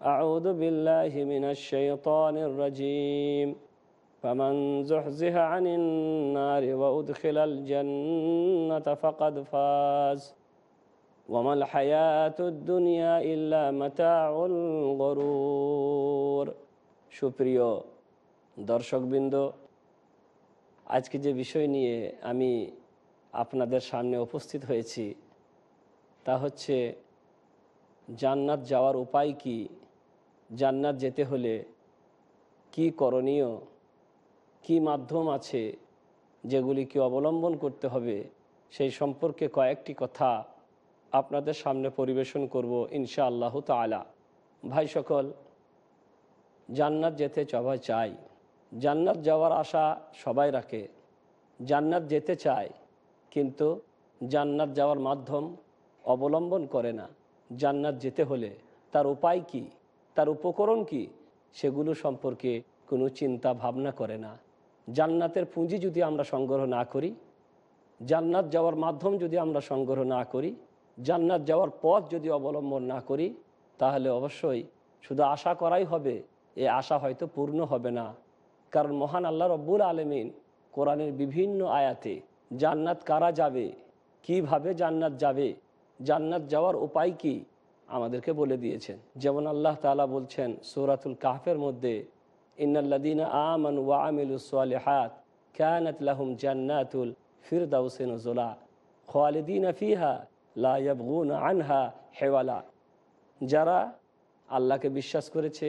أعوذ بالله من الشيطان الرجيم فمن زحزح عن النار وأدخل الجنة فقد فاز وما الحياة الدنيا إلا متاع الغرور সুপ্রিয় দর্শকবৃন্দ আজকে যে বিষয় নিয়ে আমি আপনাদের সামনে উপস্থিত হয়েছি তা হচ্ছে জান্নাত যাওয়ার উপায় কি জান্নাত যেতে হলে কি করণীয়? কি মাধ্যম আছে যেগুলিকে অবলম্বন করতে হবে? সেই সম্পর্কে কয়েকটি কথা আপনাদের সামনে পরিবেশন করব ইনশা আল্লাহ তালা ভাই সকল, জান্নাত যেতে সবাই চাই জান্নাত যাওয়ার আশা সবাই রাখে। জান্নাত যেতে চায়, কিন্তু জান্নাত যাওয়ার মাধ্যম অবলম্বন করে না। জান্নাত যেতে হলে তার উপায় কি? তার উপকরণ কি? সেগুলো সম্পর্কে কোনো চিন্তা ভাবনা করে না। জান্নাতের পুঁজি যদি আমরা সংগ্রহ না করি, জান্নাত যাওয়ার মাধ্যম যদি আমরা সংগ্রহ না করি, জান্নাত যাওয়ার পথ যদি অবলম্বন না করি, তাহলে অবশ্যই শুধু আশা করাই হবে, এ আশা হয়তো পূর্ণ হবে না। কারণ মহান আল্লাহ রব্বুল আলমিন কোরআনের বিভিন্ন আয়াতে জান্নাত কারা যাবে, কীভাবে জান্নাত যাবে, জান্নাত যাওয়ার উপায় কি আমাদেরকে বলে দিয়েছেন। যেমন আল্লাহ তালা বলছেন সৌরাতুল কাহফের মধ্যে ওয়া জান্নাতুল ফিরদাউসেন হেওয়ালা। যারা আল্লাহকে বিশ্বাস করেছে,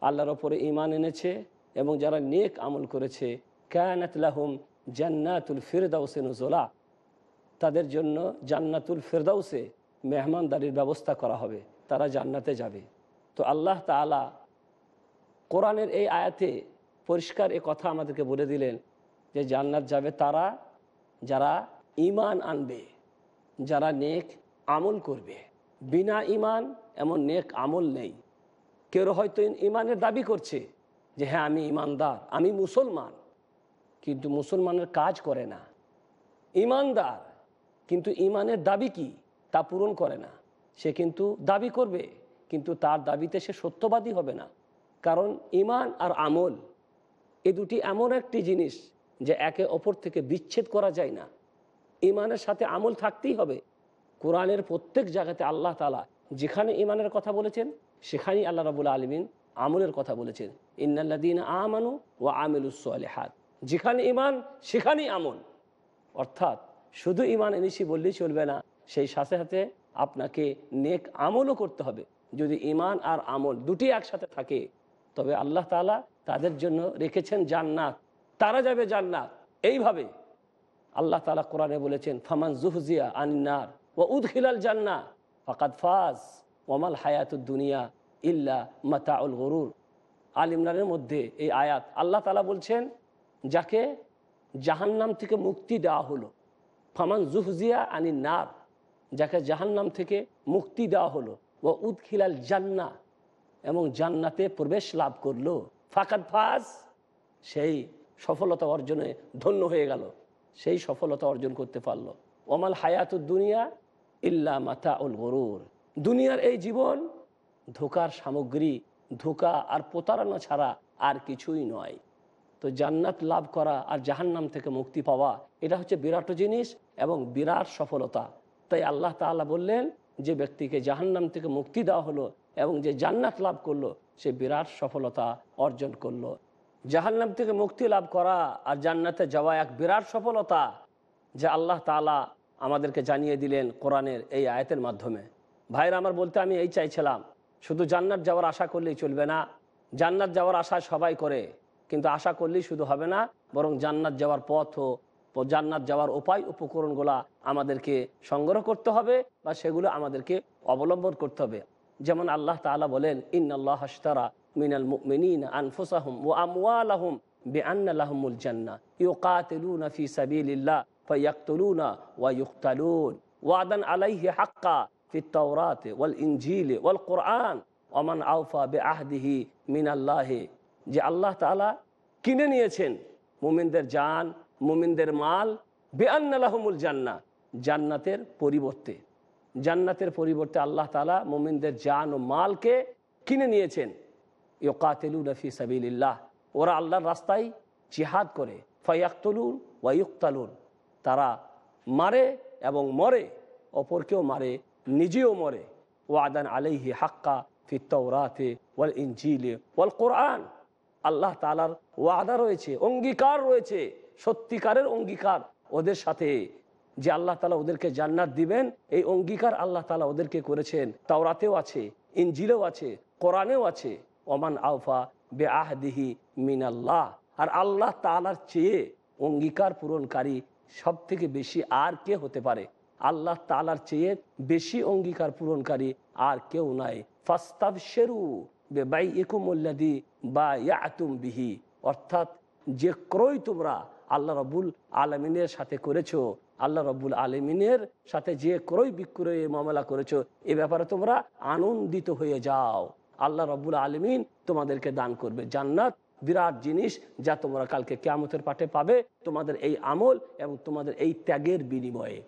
আল্লাহর ওপরে ইমান এনেছে এবং যারা নেক আমল করেছে ক্যানাত লাহুম জান্নাতুল ফিরদাউসেন জোলা তাদের জন্য জান্নাতুল ফেরদাউসে মেহমানদারির ব্যবস্থা করা হবে, তারা জান্নাতে যাবে। তো আল্লাহ তালা কোরআনের এই আয়াতে পরিষ্কার এ কথা আমাদেরকে বলে দিলেন যে জান্নাত যাবে তারা, যারা ইমান আনবে, যারা নেক আমল করবে। বিনা ইমান এমন নেক আমল নেই। কেউ হয়তো ইমানের দাবি করছে যে হ্যাঁ আমি ইমানদার আমি মুসলমান, কিন্তু মুসলমানের কাজ করে না। ইমানদার কিন্তু ইমানের দাবি কি? তা পূরণ করে না। সে কিন্তু দাবি করবে, কিন্তু তার দাবিতে সে সত্যবাদী হবে না। কারণ ইমান আর আমল এ দুটি এমন একটি জিনিস যে একে অপর থেকে বিচ্ছেদ করা যায় না। ইমানের সাথে আমল থাকতেই হবে। কোরআনের প্রত্যেক জায়গাতে আল্লাহ তালা যেখানে ইমানের কথা বলেছেন, সেখানেই আল্লাহ রাবুল আলমিন আমলের কথা বলেছেন। ইন্নাল্লাদিন আমানু ও আমিলুসলেহাত যেখানে ইমান সেখানেই আমল। অর্থাৎ শুধু ইমান এনেছি বললেই চলবে না। সেই সাথে সাথে আপনাকে নেক আমলও করতে হবে। যদি ইমান আর আমল দুটি একসাথে থাকে, তবে আল্লাহ তালা তাদের জন্য রেখেছেন জান্নাত। তারা যাবে জান্নাত। এইভাবে আল্লাহ তালা কোরআনে বলেছেন, ফামান জুহজিয়া আনিনার ও উদখিলাল জান্না ফাকাত ফাজ ওমাল হায়াতুদ দুনিয়া ইল্লা মাতাউল গরুর। আল ইমরানের মধ্যে এই আয়াত আল্লাহ তালা বলছেন, যাকে জাহান্নাম থেকে মুক্তি দেওয়া হলো। ফামান জুহজিয়া আনি নার যাকে জাহান্নাম থেকে মুক্তি দেওয়া হলো। ও উৎখিলাল জান্না এবং জান্নাতে প্রবেশ লাভ করল। ফাকাত ফাজ, সেই সফলতা অর্জনে ধন্য হয়ে গেল। সেই সফলতা অর্জন করতে পারল। ওমাল হায়াতুর দুনিয়া ইল্লা মাতা উল গরুর। দুনিয়ার এই জীবন ধোকার সামগ্রী, ধোকা আর প্রতারণা ছাড়া আর কিছুই নয়। তো জান্নাত লাভ করা আর জাহান্নাম থেকে মুক্তি পাওয়া, এটা হচ্ছে বিরাট জিনিস এবং বিরাট সফলতা। তাই আল্লাহ তাআলা বললেন, যে ব্যক্তিকে জাহান্নাম থেকে মুক্তি দেওয়া হলো এবং যে জান্নাত লাভ করল, সে বিরাট সফলতা অর্জন করল। জাহান্নাম থেকে মুক্তি লাভ করা আর জান্নাতে যাওয়া এক বিরাট সফলতা যা আল্লাহ তাআলা আমাদেরকে জানিয়ে দিলেন কোরআনের এই আয়াতের মাধ্যমে। ভাইরা, আমার বলতে আমি এই চাইছিলাম, শুধু জান্নাত যাওয়ার আশা করলেই চলবে না। জান্নাত যাওয়ার আশা সবাই করে, কিন্তু আশা করলেই শুধু হবে না, বরং জান্নাত যাওয়ার পথ ও ও জান্নাত যাওয়ার উপায় উপকরণগুলা আমাদেরকে সংগ্রহ করতে হবে বা সেগুলো আমাদেরকে অবলম্বন করতে হবে। যেমন আল্লাহ তালা বলেন ইন আল্লাহ হাস্তারা মিনাল মিনিন আনফুসাহম ও আমওয়ালাহম বেআনাল্লাহমুল জান্না। ইউকাতিলুনা ফি সাবিলিল্লাহ ফায়াকতুলুনা ওয়া ইউক্তালুন। ওয়াদান আলাইহি হাক্কা ফিত তাওরাতে ওয়াল ইনজিলে ওয়াল কোরআন। ওমান আউফা বে আহদিহি মিনাল্লাহে। যে আল্লাহ তালা কিনে নিয়েছেন মুমিনদের জান মুমিনদের মাল বেআন্নালাহমুল জান্না, জান্নাতের পরিবর্তে। জান্নাতের পরিবর্তে আল্লাহ তালা মুমিনদের জান ও মালকে কিনে নিয়েছেন। ইউকাতিলু রফি সাবিল্লাহ ওরা আল্লাহর রাস্তায় জিহাদ করে। ফাইয়াক্তলুন ওয়াইউক্তালুন তারা মারে এবং মরে, অপরকেও মারে, নিজেও মরে। ওয়াদান আলাইহি হাক্কা ফিত্তরাতে ওয়াল ইনজিলে ওয়াল কোরআন। আল্লাহ তালার ওয়াদা রয়েছে, অঙ্গীকার রয়েছে। সত্যিকারের অঙ্গীকার ওদের সাথে যে আল্লাহ তালা ওদেরকে জান্নাত দিবেন, এই অঙ্গীকার আল্লাহ তালা ওদেরকে করেছেন। তাওরাতেও আছে, ইনজিলেও আছে, কোরআনেও আছে। ওমান আউফা বে আহদিহি মিনাল্লাহ। আর আল্লাহ তালার চেয়ে অঙ্গীকার পূরণকারী সব থেকে বেশি আর কে হতে পারে? আল্লাহ তালার চেয়ে বেশি অঙ্গীকার পূরণকারী আর কেউ নাই। ফাস্তাব শেরু বেবাই ইকুমুল্লাদি বা ইয়াতুম বিহি। অর্থাৎ যে ক্রয় তোমরা আল্লাহ রবুল আলমিনের সাথে করেছ। আল্লাহ রবুল আলমিনের সাথে যে ক্রয় বিক্রয় মামলা করেছ, এ ব্যাপারে তোমরা আনন্দিত হয়ে যাও। আল্লাহ রবুল আলমিন তোমাদেরকে দান করবে। জান্নাত বিরাট জিনিস যা তোমরা কালকে কেয়ামতের পাঠে পাবে তোমাদের এই আমল এবং তোমাদের এই ত্যাগের বিনিময়ে।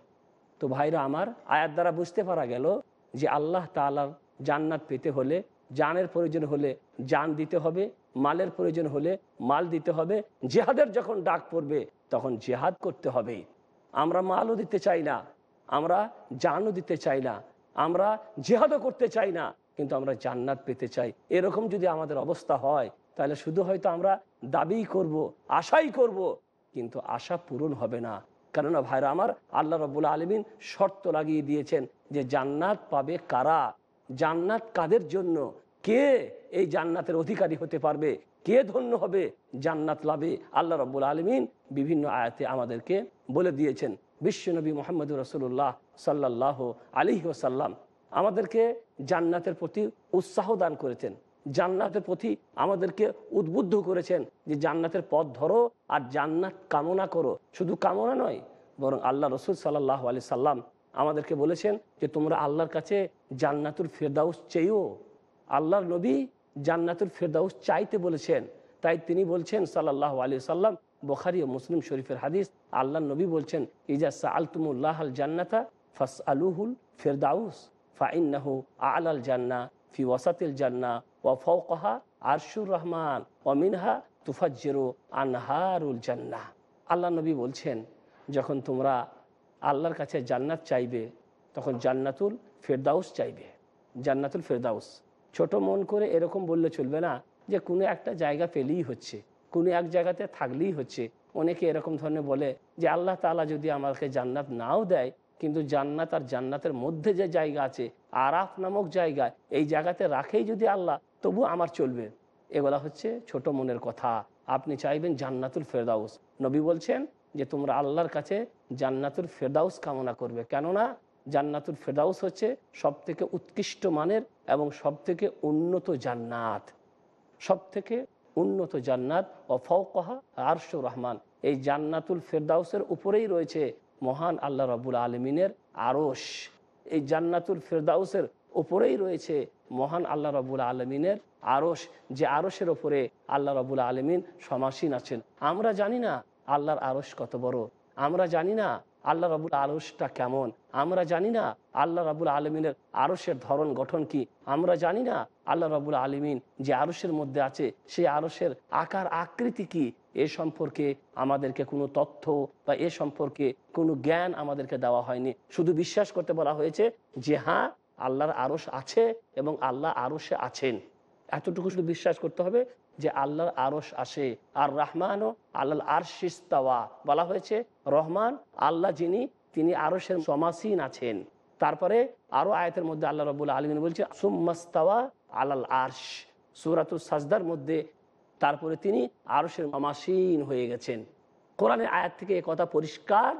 তো ভাইরা আমার, আয়াত দ্বারা বুঝতে পারা গেল যে আল্লাহ তালার জান্নাত পেতে হলে, জানের প্রয়োজন হলে জান দিতে হবে মালের প্রয়োজন হলে মাল দিতে হবে। জেহাদের যখন ডাক পড়বে, তখন জেহাদ করতে হবে। আমরা মালও দিতে চাই না, আমরা জানও দিতে চাই না, আমরা জেহাদও করতে চাই না, কিন্তু আমরা জান্নাত পেতে চাই। এরকম যদি আমাদের অবস্থা হয়, তাহলে শুধু হয়তো আমরা দাবি করব, আশাই করব, কিন্তু আশা পূরণ হবে না। কেননা ভাইরা আমার, আল্লাহ রবুল আলমিন শর্ত লাগিয়ে দিয়েছেন যে জান্নাত পাবে কারা? জান্নাত কাদের জন্য? কে এই জান্নাতের অধিকারী হতে পারবে? কে ধন্য হবে? জান্নাত লাভে আল্লাহ রব্বুল আলমিন বিভিন্ন আয়াতে আমাদেরকে বলে দিয়েছেন। বিশ্বনবী মোহাম্মদ রসুল্লাহ সাল্লাহ আলী ওসাল্লাম আমাদেরকে জান্নাতের প্রতি উৎসাহ দান করেছেন। জান্নাতের প্রতি আমাদেরকে উদ্বুদ্ধ করেছেন যে জান্নাতের পথ ধরো আর জান্নাত কামনা করো। শুধু কামনা নয়, বরং আল্লাহ রসুল সাল্লাহ আলি সাল্লাম আমাদেরকে বলেছেন যে তোমরা আল্লাহর কাছে জান্নাতুল ফেরদাউস চেয়েও আল্লাহর নবী জান্নাতুল ফেরদাউস চাইতে বলেছেন। তাই তিনি বলছেন সাল্লাহ আলী সাল্লাম বখারি ও মুসলিম শরীফের হাদিস আল্লাহ নবী বলছেন, ইজা সা আলতুমুল্লাহ আল জান্নাতা ফাস আলুহুল ফেরদাউস, ফাইন্নাহু আল আল জান্না, ফি ওয়াসাতিল জান্না ও ফৌকহা আরশুর রহমান ও মিনহা তুফাজ্জেরো আনহারুল জান্না। আল্লাহ নবী বলছেন, যখন তোমরা আল্লাহর কাছে জান্নাত চাইবে, তখন জান্নাতুল ফেরদাউস চাইবে, জান্নাতুল ফেরদাউস। ছোট মন করে এরকম বললে চলবে না যে কোনো একটা জায়গা পেলেই হচ্ছে, কোনো এক জায়গাতে থাকলেই হচ্ছে। অনেকে এরকম ধরনের বলে যে আল্লাহ তালা যদি আমাকে জান্নাত নাও দেয়, কিন্তু জান্নাত আর জান্নাতের মধ্যে যে জায়গা আছে, আরাফ নামক জায়গা, এই জায়গাতে রাখেই যদি আল্লাহ, তবু আমার চলবে। এগুলা হচ্ছে ছোট মনের কথা। আপনি চাইবেন জান্নাতুল ফেরদাউস। নবী বলছেন যে তোমরা আল্লাহর কাছে জান্নাতুল ফেরদাউস কামনা করবে। কেননা জান্নাতুল ফেরদাউস হচ্ছে সব থেকে উৎকৃষ্ট মানের এবং সব থেকে উন্নত জান্নাত সব থেকে উন্নত জান্নাত ও ফৌকহা আরশুর রহমান। এই জান্নাতুল ফেরদাউসের উপরেই রয়েছে মহান আল্লাহ রাবুল আলমিনের আরস এই জান্নাতুল ফেরদাউসের উপরেই রয়েছে মহান আল্লাহ রবুল আলমিনের আরস যে আরসের ওপরে আল্লাহ রবুল আলমিন সমাসীন আছেন। আমরা জানি না আল্লাহর আরস কত বড়। আমরা জানি না আল্লাহ রাবুল আরসটা কেমন? আমরা জানি না আল্লাহ রাবুল আলমিনের আরসের ধরন গঠন কি। আমরা জানি না আল্লাহ রাবুল আলমিন যে আরসের মধ্যে আছে, সেই আরসের আকার আকৃতি কি। এ সম্পর্কে আমাদেরকে কোনো তথ্য বা এ সম্পর্কে কোনো জ্ঞান আমাদেরকে দেওয়া হয়নি। শুধু বিশ্বাস করতে বলা হয়েছে যে হ্যাঁ আল্লাহর আরস আছে এবং আল্লাহ আরসে আছেন। এতটুকু শুধু বিশ্বাস করতে হবে। যে আল্লাহর আরস আসে। আর রহমান ও আল্লাহ আরশিস্তাওয়া বলা হয়েছে, রহমান আল্লাহ যিনি, তিনি আরসের সমাসীন আছেন। তারপরে আরও আয়তের মধ্যে আল্লাহ রবুল্লা আলমিন বলছে সুম্মাস্তাওয়া আলাল আরশ। সুরাতুল সাজদার মধ্যে তারপরে তিনি আরসের সমাসীন হয়ে গেছেন। কোরআনের আয়াত থেকে কথা পরিষ্কার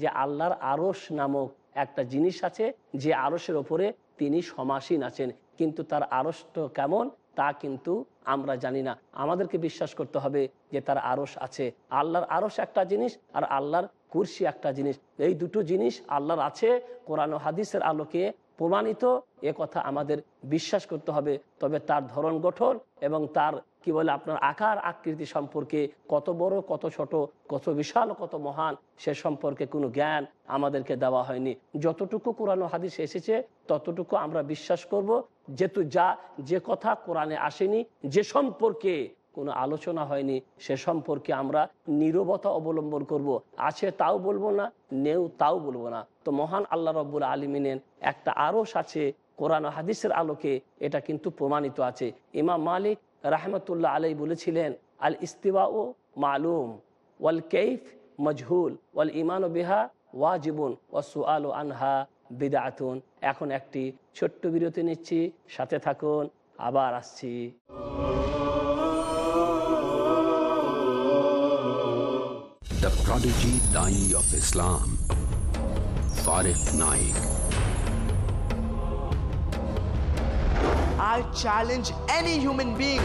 যে আল্লাহর আরস নামক একটা জিনিস আছে, যে আরসের ওপরে তিনি সমাসীন আছেন। কিন্তু তার আরসটা কেমন? তা কিন্তু আমরা জানি না। আমাদেরকে বিশ্বাস করতে হবে যে তার আরস আছে। আল্লাহর আরস একটা জিনিস আর আল্লাহর কুরসি একটা জিনিস। এই দুটো জিনিস আল্লাহর আছে, কোরআন হাদিসের আলোকে প্রমাণিত। এ কথা আমাদের বিশ্বাস করতে হবে। তবে তার ধরন গঠন এবং তার, কি বলে আপনার আকার, আকৃতি সম্পর্কে কত বড়, কত ছোট, কত বিশাল, কত মহান, সে সম্পর্কে কোনো জ্ঞান আমাদেরকে দেওয়া হয়নি। যতটুকু কোরআন হাদিস এসেছে, ততটুকু আমরা বিশ্বাস করব। যেহেতু যা, যে কথা কোরআনে আসেনি, যে সম্পর্কে কোনো আলোচনা হয়নি, সে সম্পর্কে আমরা নিরবতা অবলম্বন করব। আছে তাও বলব না, নেও তাও বলব না। তো মহান আল্লাহ রব্বুল আলমিনের একটা আরস আছে, কোরআন হাদিসের আলোকে এটা কিন্তু প্রমাণিত আছে। ইমাম মালিক রাহমতুল্লাহ আলাই বলেছিলেন, আল ইস্তিবা ও মালুম, ওয়াল কেইফ মজহুল, ওয়াল ইমান ও বিহা ওয়াজিবুন ও সুআল ও আনহা। বিদাতুন এখন একটি ছোট্ট বিরতি নিচ্ছি সাথে থাকুন আবার আসছি The prodigy Dai of Islam. Farif Naik. I challenge any human being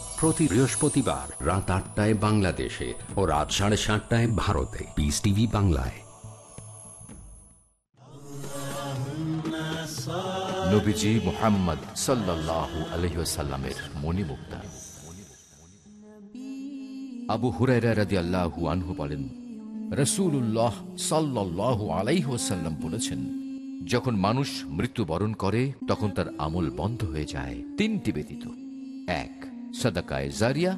প্রতি বৃহস্পতিবার রাত আটটায় বাংলাদেশে ও রাত সাড়ে সাতটায় ভারতে। পিস টিভি বাংলায়। মোহাম্মদ মণিমুক্তা। আবু বলেন রসুল্লাহ বলেছেন, যখন মানুষ মৃত্যুবরণ করে, তখন তার আমল বন্ধ হয়ে যায়। তিনটি ব্যতীত। এক সাদাকায় জারিয়া,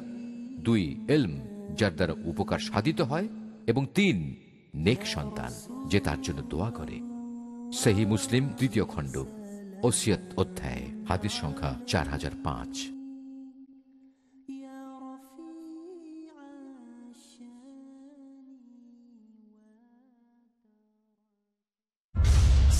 দুই, এলম, যার দ্বারা উপকার সাধিত হয়, এবং তিন, নেক সন্তান, যে তার জন্য দোয়া করে। সেহী মুসলিম তৃতীয় খণ্ড, ওসিয়ত অধ্যায়, হাদিস সংখ্যা চার হাজার পাঁচ।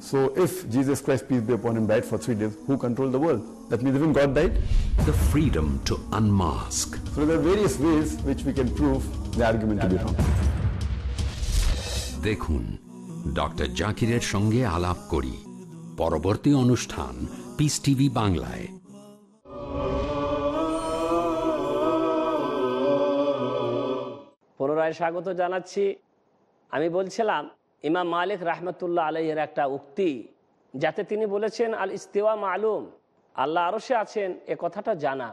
So if Jesus Christ, peace be upon him, died for three days, who controlled the world? That means even God died. The freedom to unmask. So there are various ways which we can prove the argument yeah, to be wrong. Look, Dr. জাকিরের Shange Alap Kori. পরবর্তী Anushthan, Peace TV, বাংলায় পুনরায় স্বাগত জানাচ্ছি আমি বলছিলাম ইমাম মালিক রাহমতুল্লাহ আলাইয়ের একটা উক্তি, যাতে তিনি বলেছেন, আল ইস্তেওয়া মালুম, আল্লাহ আরশে আছেন, এ কথাটা জানা।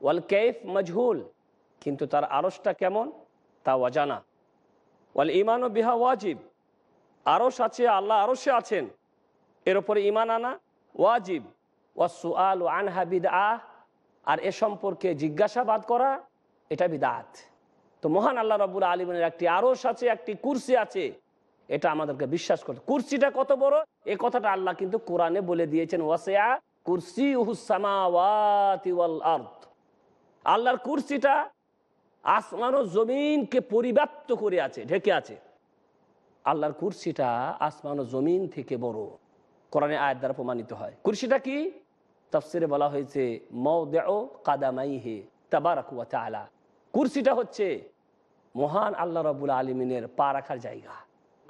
ওয়াল কেফ মজহুল, কিন্তু তার আরসটা কেমন? তা অজানা। ওয়াল ইমান ও বিহা ওয়াজিব আরস আছে, আল্লাহ আরশে আছেন, এর উপরে ইমান আনা ওয়াজিব। ওয়াসু আল ও আনহা বিদ আহ আর এ সম্পর্কে জিজ্ঞাসাবাদ করা, এটা বিদাত তো মহান আল্লাহ রবুল আলমিনের একটি আরস আছে, একটি কুরসি আছে এটা আমাদেরকে বিশ্বাস করতে কুরসিটা কত বড়? এ কথাটা আল্লাহ কিন্তু কোরআনে বলে দিয়েছেন, ওয়াসেয়া কুরসি আর্থ আল্লাহর কুরসিটা আসমান ও জমিনকে পরিব্যাপ্ত করে আছে, ঢেকে আছে। আল্লাহর কুরসিটা আসমান ও জমিন থেকে বড়। কোরআনে আয়ের দ্বারা প্রমাণিত হয়। কুরসিটা কি? তফসিরে বলা হয়েছে মৌদেও কাদামাই হে তাবারাকুয়া তালা কুরসিটা হচ্ছে মহান আল্লাহ রবুল আলমিনের পা রাখার জায়গা।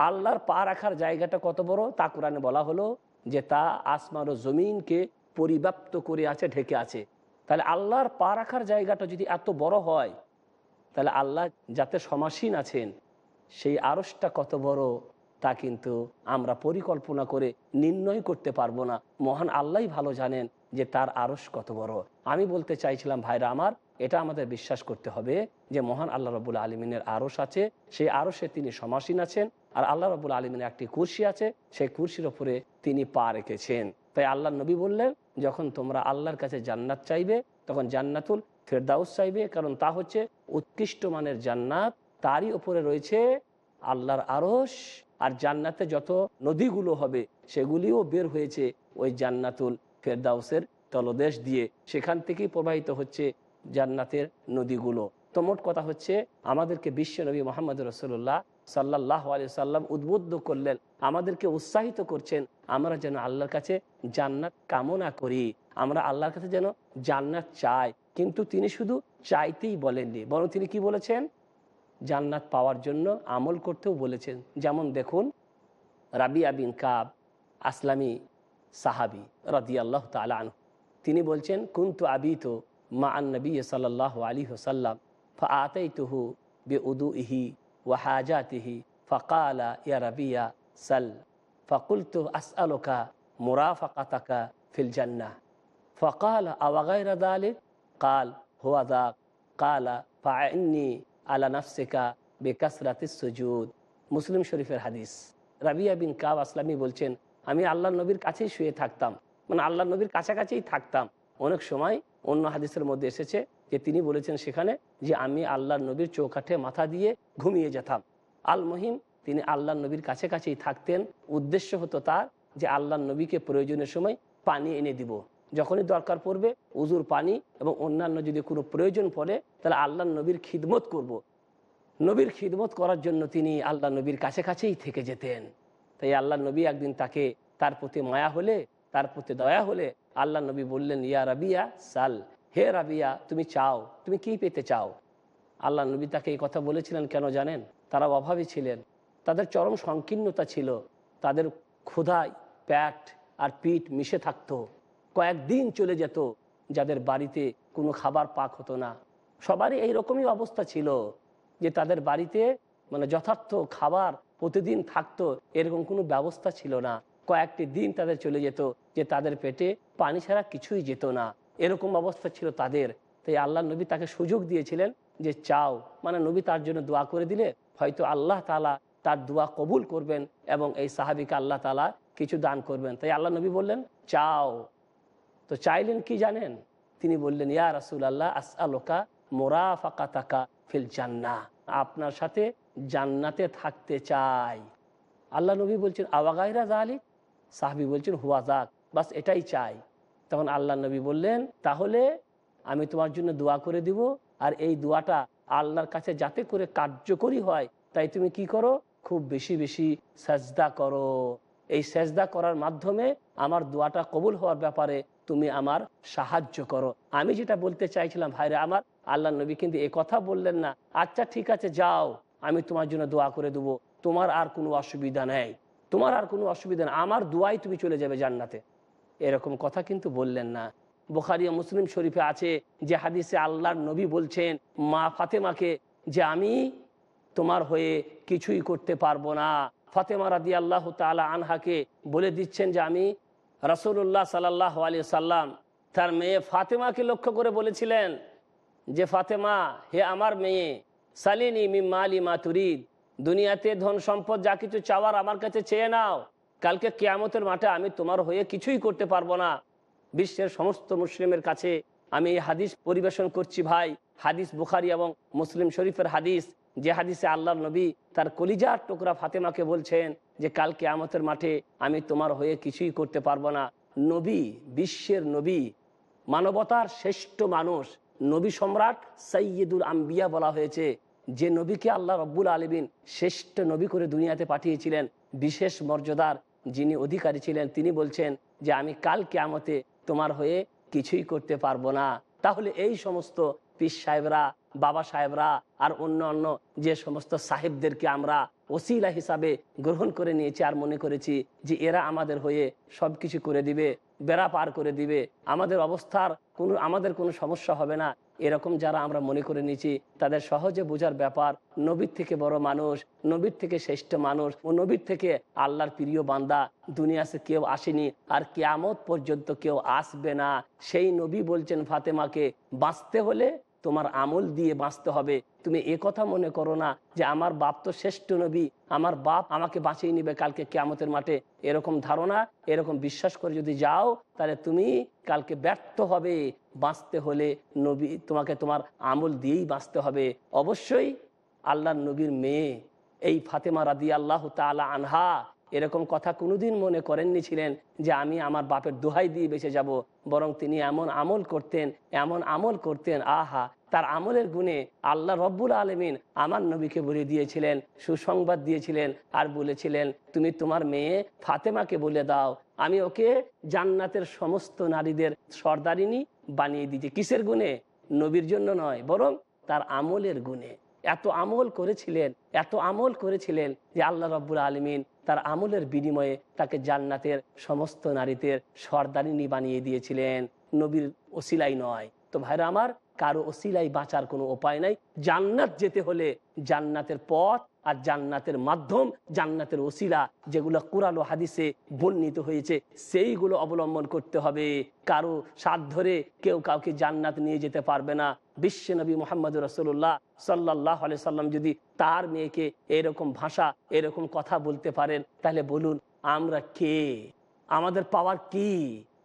আল্লাহর পা রাখার জায়গাটা কত বড়? তা কোরআনে বলা হলো যে তা আসমান ও জমিনকে পরিব্যাপ্ত করে আছে, ঢেকে আছে। তাহলে আল্লাহর পা রাখার জায়গাটা যদি এত বড় হয়, তাহলে আল্লাহ যাতে সমাসীন আছেন, সেই আরসটা কত বড় তা কিন্তু আমরা পরিকল্পনা করে নির্ণয় করতে পারব না। মহান আল্লাহ ভালো জানেন যে তার আরস কত বড়। আমি বলতে চাইছিলাম, ভাইরা আমার, এটা আমাদের বিশ্বাস করতে হবে যে মহান আল্লাহ রবুল আলমিনের আরস আছে, সেই আরসে তিনি সমাসীন আছেন। আর আল্লাহ রবুল আলমিনের একটি কুর্সি আছে, সেই কুর্সির ওপরে তিনি পা রেখেছেন। তাই আল্লাহ নবী বললেন, যখন তোমরা আল্লাহর কাছে জান্নাত চাইবে, তখন জান্নাতুল ফেরদাউস চাইবে, কারণ তা হচ্ছে উৎকৃষ্ট মানের জান্নাত। তারই ওপরে রয়েছে আল্লাহর আরস আর জান্নাতে যত নদীগুলো হবে, সেগুলিও বের হয়েছে ওই জান্নাতুল ফেরদাউসের তলদেশ দিয়ে। সেখান থেকেই প্রবাহিত হচ্ছে জান্নাতের নদীগুলো। তো মোট কথা হচ্ছে, আমাদেরকে বিশ্ব নবী মোহাম্মদ রসুল্লাহ সাল্লাহ আলি সাল্লাম উদ্বুদ্ধ করলেন, আমাদেরকে উৎসাহিত করছেন, আমরা যেন আল্লাহর কাছে জান্নাত কামনা করি, আমরা আল্লাহর কাছে যেন জান্নাত চাই। কিন্তু তিনি শুধু চাইতেই বলেননি, বরং তিনি কি বলেছেন? জান্নাত পাওয়ার জন্য আমল করতেও বলেছেন। যেমন দেখুন, রাবিয়া বিন কাব, আসলামী সাহাবি রদি আল্লাহ তালান তিনি বলছেন, কুন্তু আবিত মা আন্নবী সাল্লাহ আলী হোসাল্লাম ফাতেতুহু বে উদু ইহি ওয়াহাজাতিহি ফকালা ইয়া রাবিয়া সাল ফকুলতু আসআলুকা মুরাফাকাতাকা ফিল জান্নাহ ফকাল আওয়াগাই রাদালিক কাল হুয়াদাক কালা ফাইনি আলা নাফসিকা বেকাসরাতি সুজুদ মুসলিম শরীফের হাদিস। রাবিয়া বিন কাব আসলামী বলছেন, আমি আল্লাহ নবীর কাছেই শুয়ে থাকতাম। মানে আল্লাহ নবীর কাছাকাছিই থাকতাম। অনেক সময় অন্য হাদিসের মধ্যে এসেছে যে তিনি বলেছেন সেখানে যে আমি আল্লাহ নবীর চৌকাঠে মাথা দিয়ে ঘুমিয়ে যেতাম। আল মহিম তিনি আল্লাহ নবীর কাছে কাছেই থাকতেন। উদ্দেশ্য হতো তার যে আল্লাহ নবীকে প্রয়োজনের সময় পানি এনে দিব। যখনই দরকার পড়বে উজুর পানি এবং অন্যান্য যদি কোনো প্রয়োজন পড়ে, তাহলে আল্লাহ নবীর খিদমত করব। নবীর খিদমত করার জন্য তিনি আল্লাহ নবীর কাছে কাছেই থেকে যেতেন। তাই আল্লাহ নবী একদিন তাকে তার প্রতি মায়া হলে, তার প্রতি দয়া হলে আল্লাহ নবী বললেন, ইয়া রাবিয়া, সাল। হে রাবিয়া, তুমি চাও, তুমি কি পেতে চাও? আল্লাহ নবী তাকে এই কথা বলেছিলেন, কেন জানেন? তারা অভাবী ছিলেন। তাদের চরম সংকীর্ণতা ছিল। তাদের ক্ষুধায় প্যাট আর পিঠ মিশে থাকতো। কয়েকদিন চলে যেত, যাদের বাড়িতে কোনো খাবার পাক হতো না। সবারই এই রকমই অবস্থা ছিল যে তাদের বাড়িতে মানে যথার্থ খাবার প্রতিদিন থাকতো, এরকম কোনো ব্যবস্থা ছিল না। কয়েকটি দিন তাদের চলে যেত, যে তাদের পেটে পানি ছাড়া কিছুই যেত না। এরকম অবস্থা ছিল তাদের। তাই আল্লাহ নবী তাকে সুযোগ দিয়েছিলেন যে চাও। মানে নবী তার জন্য দোয়া করে দিলে হয়তো আল্লাহ তালা তার দোয়া কবুল করবেন এবং এই সাহাবিকে আল্লাহ তালা কিছু দান করবেন। তাই আল্লাহ নবী বললেন, চাও। তো চাইলেন কি জানেন? তিনি বললেন, ইয়া রাসুল আল্লাহ আস আলোকা মোরা ফাঁকা তাকা ফিল জান্না আপনার সাথে জান্নাতে থাকতে চাই। আল্লাহ নবী বলছেন, আওয়াগাইরা জালিক সাহাবি বলছেন, হুয়া জাক বাস এটাই চাই। তখন আল্লাহ নবী বললেন, তাহলে আমি তোমার জন্য দোয়া করে দিব, আর এই দোয়াটা আল্লাহর কাছে যাতে করে কার্যকরী হয়, তাই তুমি কি করো? খুব বেশি বেশি সাজদা করো। এই সেজদা করার মাধ্যমে আমার দোয়াটা কবুল হওয়ার ব্যাপারে তুমি আমার সাহায্য করো। আমি যেটা বলতে চাইছিলাম, ভাইরে আমার আল্লাহ নবী কিন্তু এ কথা বললেন না আচ্ছা ঠিক আছে, যাও, আমি তোমার জন্য দোয়া করে দেবো। তোমার আর কোনো অসুবিধা নেই, তোমার আর কোনো অসুবিধা নেই, আমার দোয়াই তুমি চলে যাবে জান্নাতে। এরকম কথা কিন্তু বললেন না। বোখারিয়া মুসলিম শরীফে আছে যে হাদিসে আল্লাহর নবী বলছেন, মা ফাতেমাকে যে আমি তোমার হয়ে কিছুই করতে পারব না। ফাতেমা রাদি আল্লাহ তালা আনহাকে বলে দিচ্ছেন যে আমি রাসুল্লাহ সাল্লাহ আলী সাল্লাম তার মেয়ে ফাতেমাকে লক্ষ্য করে বলেছিলেন যে, ফাতেমা, হে আমার মেয়ে, সালিনী মিম্মা মালি মা তুরিদ, দুনিয়াতে ধন সম্পদ যা কিছু চাওয়ার আমার কাছে চেয়ে নাও। কালকে কেয়ামতের মাঠে আমি তোমার হয়ে কিছুই করতে পারব না। বিশ্বের সমস্ত মুসলিমের কাছে আমি এই হাদিস পরিবেশন করছি ভাই। হাদিস বুখারি এবং মুসলিম শরীফের হাদিস, যে হাদিসে আল্লাহ নবী তার কলিজার টুকরা ফাতেমাকে বলছেন যে, কাল কেয়ামতের মাঠে আমি তোমার হয়ে কিছুই করতে পারব না। নবী, বিশ্বের নবী, মানবতার শ্রেষ্ঠ মানুষ, নবী সম্রাট সৈয়দুল আম্বিয়া বলা হয়েছে, যে নবীকে আল্লাহ রব্বুল আলমিন শ্রেষ্ঠ নবী করে দুনিয়াতে পাঠিয়েছিলেন। বিশেষ মর্যাদার যিনি অধিকারী ছিলেন, তিনি বলছেন যে, আমি কাল কেয়ামতে তোমার হয়ে কিছুই করতে পারব না। তাহলে এই সমস্ত পিস সাহেবরা, বাবা সাহেবরা আর অন্য অন্য যে সমস্ত সাহেবদেরকে আমরা ওসিলা হিসাবে গ্রহণ করে নিয়েছি আর মনে করেছি যে, এরা আমাদের হয়ে সব কিছু করে দিবে, বেড়া পার করে দিবে। আমাদের অবস্থার কোনো, আমাদের কোনো সমস্যা হবে না। এরকম যারা আমরা মনে করে নিয়েছি, তাদের সহজে বোঝার ব্যাপার, নবীর থেকে বড় মানুষ, নবীর থেকে শ্রেষ্ঠ মানুষ, ও নবীর থেকে আল্লাহর প্রিয় বান্দা, দুনিয়াতে কেউ আসেনি আর কেয়ামত পর্যন্ত কেউ আসবে না। সেই নবী বলছেন ফাতেমাকে, বাঁচতে হলে তোমার আমল দিয়ে বাঁচতে হবে। তুমি এ কথা মনে করো না যে আমার বাপ তো শ্রেষ্ঠ নবী, আমার বাপ আমাকে বাঁচিয়ে নিবে কালকে কেয়ামতের মাঠে। এরকম ধারণা, এরকম বিশ্বাস করে যদি যাও, তাহলে তুমি কালকে ব্যর্থ হবে। বাঁচতে হলে নবী, তোমাকে তোমার আমল দিয়েই বাঁচতে হবে। অবশ্যই আল্লাহর নবীর মেয়ে, এই ফাতেমা রাদি আল্লাহ তালা আনহা এরকম কথা কোনোদিন মনে করেননি ছিলেন যে আমি আমার বাপের দোহাই দিয়ে বেঁচে যাব, বরং তিনি এমন আমল করতেন, এমন আমল করতেন, আহা, তার আমলের গুণে আল্লাহ রব্বুল আলমিন আমার নবীকে বলে দিয়েছিলেন, সুসংবাদ দিয়েছিলেন আর বলেছিলেন, তুমি তোমার মেয়ে ফাতেমাকে বলে দাও, আমি ওকে জান্নাতের সমস্ত নারীদের সর্দারিনী বানিয়ে দিয়েছি। কিসের গুণে? নবীর জন্য নয়, বরং তার আমলের গুণে। এত আমল করেছিলেন, এত আমল করেছিলেন যে আল্লাহ রব্বুল আলমিন তার আমলের বিনিময়ে তাকে জান্নাতের সমস্ত নারীদের সর্দারিনী বানিয়ে দিয়েছিলেন। নবীর ওসিলাই নয়। তো ভাইরা আমার, কারও ওসিলাই বাঁচার কোনো উপায় নাই। জান্নাত যেতে হলে জান্নাতের পথ আর জান্নাতের মাধ্যম, জান্নাতের ওসিলা যেগুলো কোরআন হাদিসে বর্ণিত হয়েছে, সেইগুলো অবলম্বন করতে হবে। কারও সাত ধরে কেউ কাউকে জান্নাত নিয়ে যেতে পারবে না। বিশ্ব নবী মোহাম্মদ রসুল্লাহ সাল্লাহ সাল্লাম যদি তার মেয়েকে এরকম ভাষা, এরকম কথা বলতে পারেন, তাহলে বলুন, আমরা কে? আমাদের পাওয়ার কি?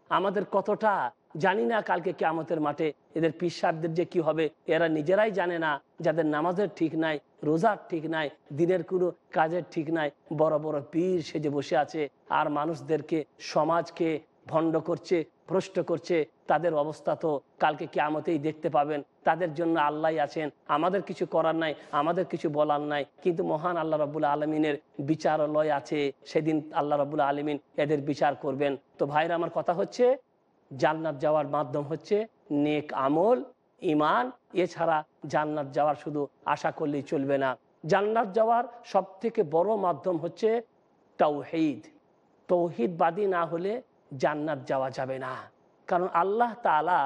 আমাদের কতটা? জানি না কালকে কেয়ামতের মাঠে এদের পিসাবদের যে কি হবে, এরা নিজেরাই জানে না, যাদের নামাজের ঠিক নাই, রোজার ঠিক নাই, দিনের কোনো কাজের ঠিক নাই, বড় বড় পীর সেজে বসে আছে, আর মানুষদেরকে, সমাজকে ভণ্ড করছে, ভ্রষ্ট করছে, তাদের অবস্থা তো কালকে কেয়ামতেই দেখতে পাবেন। তাদের জন্য আল্লাহ আছেন, আমাদের কিছু করার নাই, আমাদের কিছু বলার নাই, কিন্তু মহান আল্লাহ রবুল্লা আলমিনের বিচারালয় আছে, সেদিন আল্লাহ রবুল্লা আলমিন এদের বিচার করবেন। তো ভাইরা, আমার কথা হচ্ছে জান্নাত যাওয়ার মাধ্যম হচ্ছে নেক আমল ইমান এছাড়া জান্নাত যাওয়ার শুধু আশা করলেই চলবে না। জান্নাত যাওয়ার সব থেকে বড় মাধ্যম হচ্ছে তৌহিদ। তৌহিদবাদী না হলে জান্নাত যাওয়া যাবে না। কারণ আল্লাহ তালা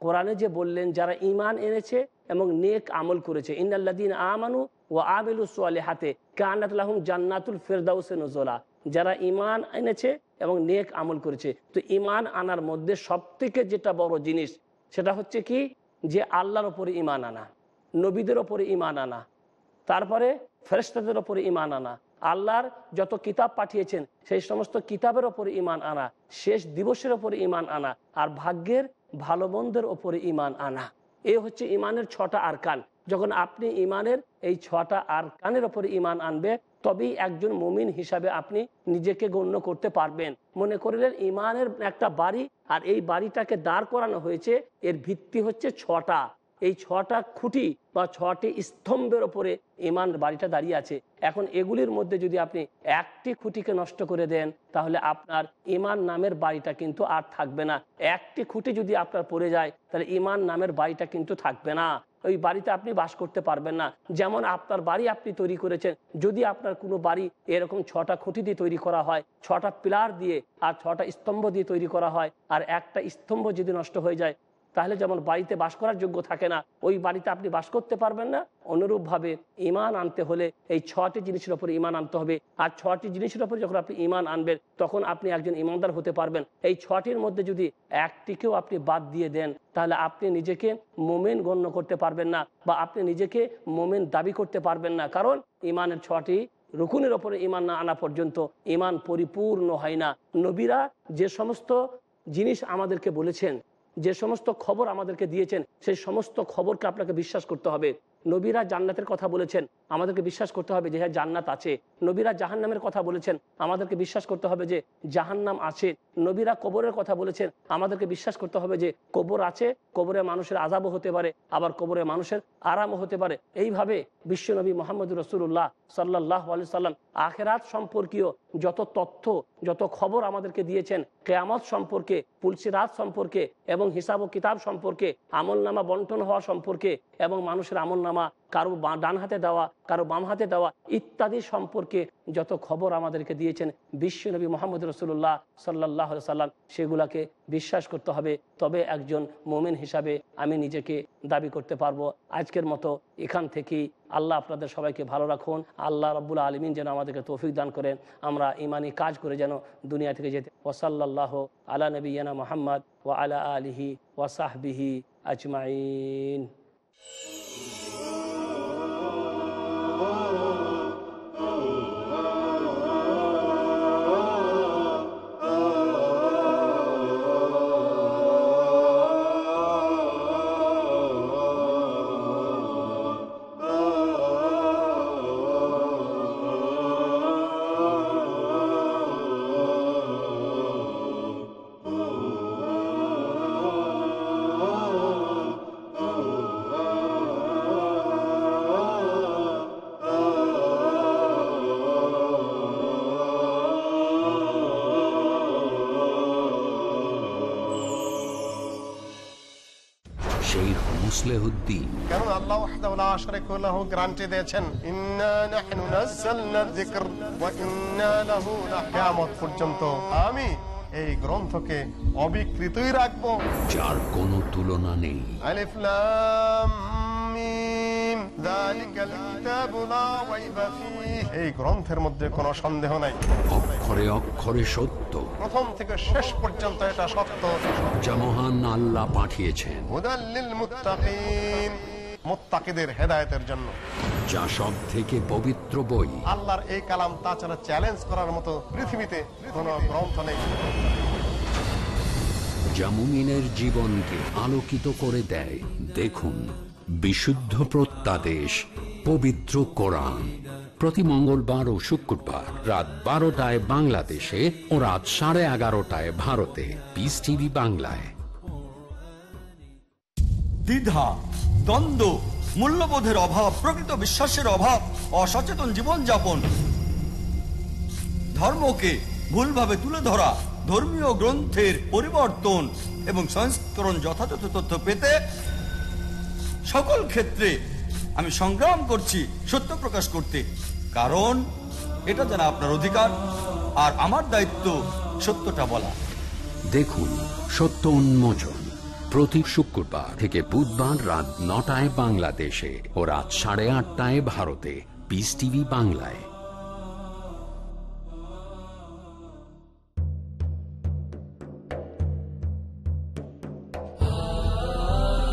কোরআনে যে বললেন, যারা ইমান এনেছে এবং নেক আমল করেছে ইন্দাল্লাদিন আমানু ও আবেলু সোয়ালে হাতে কানাতলাহম জান্নাতুল ফেরদাউসে নজোলা। যারা ইমান এনেছে এবং নেক আমল করেছে। তো ইমান আনার মধ্যে সব থেকে যেটা বড় জিনিস, সেটা হচ্ছে কি? যে আল্লাহর ওপরে ইমান আনা, নবীদের ওপরে ইমান আনা, তারপরে ফেরেস্তাদের ওপরে ইমান আনা, আল্লাহর যত কিতাব পাঠিয়েছেন, সেই সমস্ত কিতাবের ওপরে ইমান আনা, শেষ দিবসের ওপরে ইমান আনা, আর ভাগ্যের ভালো মন্দের ওপরে ইমান আনা। এ হচ্ছে ইমানের ছটা আরকান। যখন আপনি ইমানের এই ছটা আর কানের ওপরে ইমান আনবে, তবেই একজন মুমিন হিসাবে আপনি নিজেকে গণ্য করতে পারবেন। মনে করলেন ইমানের একটা বাড়ি আর এই বাড়িটাকে দাঁড় করানো হয়েছে, এর ভিত্তি হচ্ছে ছটা। এই ছটা খুঁটি বা ছটি স্তম্ভের ওপরে ইমান বাড়িটা দাঁড়িয়ে আছে। এখন এগুলির মধ্যে যদি আপনি একটি খুঁটিকে নষ্ট করে দেন, তাহলে আপনার ইমান নামের বাড়িটা কিন্তু আর থাকবে না। একটি খুঁটি যদি আপনার পড়ে যায়, তাহলে ইমান নামের বাড়িটা কিন্তু থাকবে না। ওই বাড়িতে আপনি বাস করতে পারবেন না। যেমন আপনার বাড়ি আপনি তৈরি করেছেন, যদি আপনার কোনো বাড়ি এরকম ছটা খুঁটি দিয়ে তৈরি করা হয়, ছটা পিলার দিয়ে আর ছটা স্তম্ভ দিয়ে তৈরি করা হয়, আর একটা স্তম্ভ যদি নষ্ট হয়ে যায় তাহলে যেমন বাড়িতে বাস করার যোগ্য থাকে না, ওই বাড়িতে আপনি বাস করতে পারবেন না। অনুরূপভাবে ইমান আনতে হলে এই ছটি জিনিসের উপর ইমান আনতে হবে। আর ছটি জিনিসের উপর যখন আপনি ইমান আনবেন, তখন আপনি একজন ইমানদার হতে পারবেন। এই ছটির মধ্যে যদি একটিকেও আপনি বাদ দিয়ে দেন, তাহলে আপনি নিজেকে মোমেন গণ্য করতে পারবেন না বা আপনি নিজেকে মোমেন দাবি করতে পারবেন না। কারণ ইমানের ছটি রুকুনের ওপরে ইমান না আনা পর্যন্ত ইমান পরিপূর্ণ হয় না। নবীরা যে সমস্ত জিনিস আমাদেরকে বলেছেন যে সমস্ত খবর আমাদেরকে দিয়েছেন, সেই সমস্ত খবরকে আপনাকে বিশ্বাস করতে হবে। নবীরা জান্নাতের কথা বলেছেন। আমাদেরকে বিশ্বাস করতে হবে যে হ্যাঁ জান্নাত আছে। নবীরা জাহান্নামের কথা বলেছেন। আমাদেরকে বিশ্বাস করতে হবে যে জাহান্নাম আছে। নবীরা কবরের কথা বলেছেন। আমাদেরকে বিশ্বাস করতে হবে যে কবর আছে। কবরে মানুষের আজাবও হতে পারে, আবার কবরে মানুষের আরামও হতে পারে। এইভাবে বিশ্বনবী মোহাম্মদ রসুল্লাহ সাল্লাহ আলি সাল্লাম আখেরাত সম্পর্কীয় যত তথ্য, যত খবর আমাদেরকে দিয়েছেন, কেয়ামত সম্পর্কে পুলসিরাত সম্পর্কে এবং হিসাব ও কিতাব সম্পর্কে, আমলনামা বন্টন হওয়া সম্পর্কে এবং মানুষের আমলনামা কারও ডান হাতে দেওয়া, কারও বাম হাতে দেওয়া ইত্যাদি সম্পর্কে যত খবর আমাদেরকে দিয়েছেন বিশ্বনবী মোহাম্মদ রসুল্লাহ সাল্লাহ সাল্লাম সেগুলাকে বিশ্বাস করতে হবে। তবে একজন মোমেন হিসাবে আমি নিজেকে দাবি করতে পারব। আজকের মতো এখান থেকেই আল্লাহ আপনাদের সবাইকে ভালো রাখুন। আল্লাহ রব্বুল আলমিন যেন আমাদেরকে তৌফিক দান করেন। আমরা ইমানি কাজ করে যেন দুনিয়া থেকে যেতে ওসাল্লাহ আলা নবীনা মোহাম্মদ ও আলা আলিহি ওয়াসাহবিহি আজমাইন। শেখ মুসলেহুদ্দিন কেন আল্লাহ ওয়াহদাহু লা শারীকা লাহু গ্যারান্টি দিয়েছেন ইন্না নাহনু নাযালনা যিকর ওয়া ইন্না লাহু কিয়ামত পর্যন্ত আমি এই গ্রন্থকে অবিকৃতই রাখব। যার কোনো তুলনা নেই। আলিফ লাম মিম যালিকাল কিতাবু লা রাইবা ফীহ এই গ্রন্থের মধ্যে কোনো সন্দেহ নাই। অক্ষরে অক্ষরে সত্য। প্রথম থেকে শেষ পর্যন্ত এটা সত্য। যা মহান আল্লাহ পাঠিয়েছেন। মুত্তাকিদের হেদায়েতের জন্য। যা সব থেকে পবিত্র বই। আল্লাহর এই কালাম তাছাড়া চ্যালেঞ্জ করার মতো পৃথিবীতে কোনো গ্রন্থ নেই। যা মুমিনের জীবনকে আলোকিত করে দেয়। দেখুন বিশুদ্ধ প্রত্যাদেশ পবিত্র কোরআন। প্রতি মঙ্গলবার ও শুক্রবার রাত বারোটায় বাংলাদেশে ও রাত সাড়ে এগারোটায় ভারতে। পিস টিভি বাংলায়। দ্বিধা, দ্বন্দ্ব, মূল্যবোধের অভাব, প্রকৃত বিশ্বাসের অভাব, অসচেতন জীবনযাপন। ধর্মকে ভুলভাবে তুলে ধরা, ধর্মীয় গ্রন্থের পরিবর্তন এবং সংস্করণ যথাযথ তথ্য পেতে সকল ক্ষেত্রে আমি সংগ্রাম করছি সত্য প্রকাশ করতে। কারণ এটা যেন আপনার অধিকার আর আমার দায়িত্ব সত্যটা বলা। দেখুন, সত্য উন্মোচন প্রতি শুক্রবার থেকে বুধবার রাত নটায় বাংলাদেশে ও রাত সাড়ে আটটায় ভারতে। পিস টিভি বাংলায়।